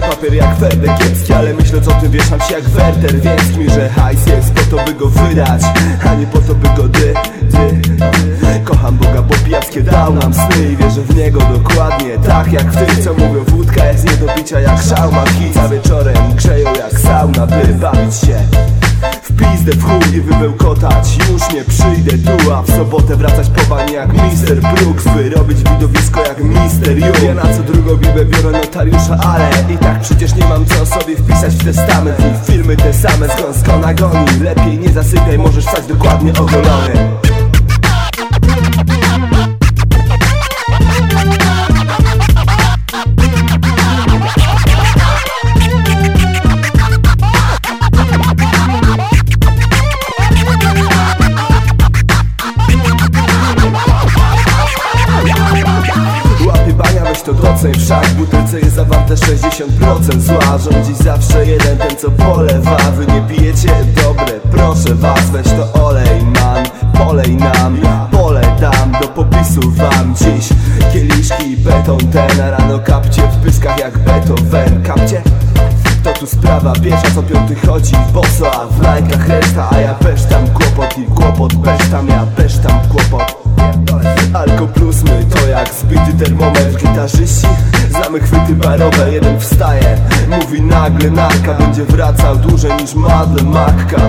papier jak Ferdek kiepski Ale myśląc o tym wieszam się jak Werter Więc mi, że hajs jest po to by go wydać A nie po to by go dy, dy. Kocham Boga, bo pijackie dał nam sny I wierzę w niego dokładnie. Tak jak w Co mówią wódka jest nie do picia jak szałma Za wieczorem grzeją jak sauna By bawić się pizdę w chuj i wybełkotać Już nie przyjdę. Tu, a w sobotę wracać po bani jak Mister Brooks By robić widowisko jak Mister You Ja na co drugą bibę biorę notariusza, ale I tak przecież nie mam co sobie wpisać w testament. I filmy te same skąd skąd agonii Lepiej nie zasypiaj, możesz stać dokładnie ogolony to doceń Wszak w butelce jest zawarte 60% zła. Rządzi zawsze jeden, ten co polewa. Wy nie pijecie? Dobre, proszę was Weź to olej man, polej nam Pole dam, do popisu wam. Dziś kieliszki i beton ten A rano kapcie w pyskach jak Beethoven. Kapcie? To tu sprawa pierwsza co piąty chodzi Boso, a w lajkach reszta. A ja też tam kłopot i kłopot Też tam ja też tam kłopot Plus my to jak zbity termometr Gitarzyści znamy chwyty barowe Jeden wstaje, mówi nagle narka Będzie wracał. Dłużej niż Madle Makka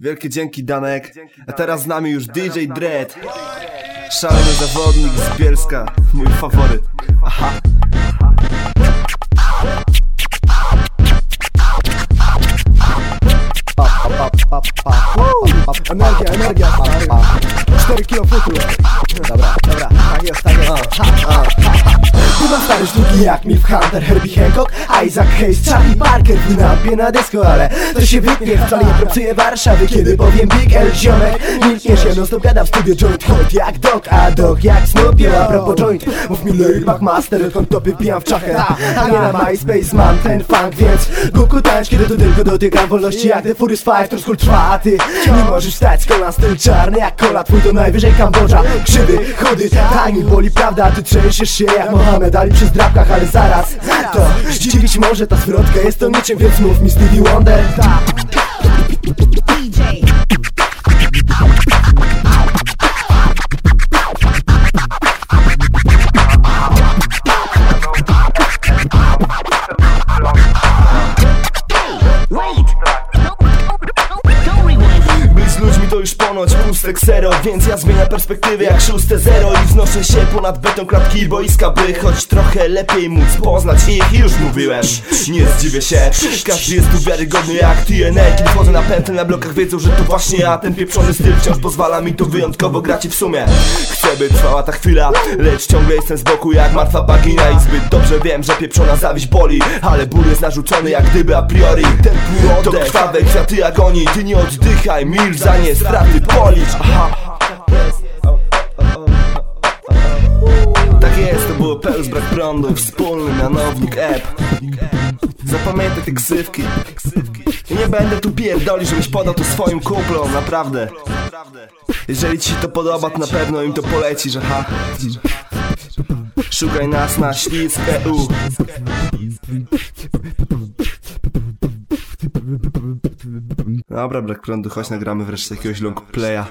Wielkie dzięki Danek. A teraz z nami już DJ Dread Szalony zawodnik z Bielska. Mój faworyt. Aha. Energia, energia, stary. 4 kilo futu. Dobra, dobra, tak jest, tak jest Chyba stary sztuki jak mi w Hunter, Herbie Hancock Isaac Hayes, Charlie Parker W napie na disco, ale to się wytnie Wcale nie pracuję Warszawy, kiedy powiem Big L ziomek. Milkniesz, ja non stop gada w studio joint Holt jak Doc, a Doc jak Snoopy A propos joint, mów mi Lyric McMaster Odkąd topy pijam w czachę. A nie na MySpace mam ten funk, więc Kuku tańcz, kiedy to tylko dotykam wolności Jak te fury z Five, to skór trwa, a ty Nie możesz stać z kolan styl czarny jak kola Twój to najwyżej Kambodża. Krzywy, chudy, tani, boli prawda Ty trzęsiesz się jak Mohamed Ali przy zdrabkach Ale zaraz, to zdziwić może ta zwrotka Jest to niczym, więc mów mi Stevie Wonder. Być ponoć pustek zero Więc ja zmieniam perspektywy jak szóste zero I wznoszę się ponad beton klatki boiska By choć trochę lepiej móc poznać ich. Już mówiłem, nie zdziwię się Każdy jest tu wiarygodny jak TNA Kiedy wchodzę na pętlę na blokach wiedzą, że to właśnie ja. Ten pieprzony styl wciąż pozwala mi to wyjątkowo grać i w sumie Chcę by trwała ta chwila Lecz ciągle jestem z boku jak martwa bagina I zbyt dobrze wiem, że pieprzona zawiść boli Ale ból jest narzucony jak gdyby a priori. Ten pół to krwawe kwiaty agonii Ty nie oddychaj, milcz za nie straty policz Aha. Tak jest, to było Pełz brak prądu Wspólny mianownik app Zapamiętaj te ksywki. Nie będę tu pierdoli, żebyś podał to swoim kumplom, naprawdę. Jeżeli ci to podoba, to na pewno im to poleci, że ha Szukaj nas na ślisk EU Dobra, brak prądu, chodź nagramy wreszcie jakiegoś long playa